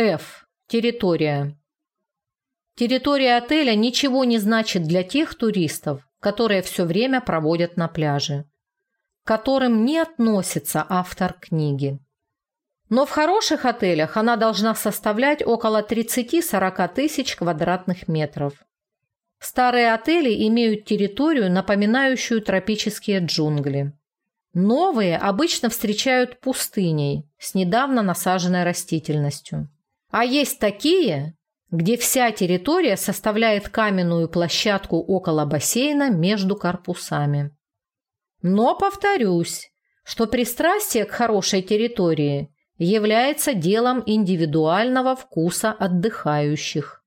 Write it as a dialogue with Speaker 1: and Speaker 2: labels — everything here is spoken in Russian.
Speaker 1: F. Территория. Территория отеля ничего не значит для тех туристов, которые все время проводят на пляже, к которым не относится автор книги. Но в хороших отелях она должна составлять около 30-40 тысяч квадратных метров. Старые отели имеют территорию, напоминающую тропические джунгли. Новые обычно встречают пустыней с недавно насаженной растительностью. А есть такие, где вся территория составляет каменную площадку около бассейна между корпусами. Но повторюсь, что пристрастие к хорошей территории является делом индивидуального вкуса отдыхающих.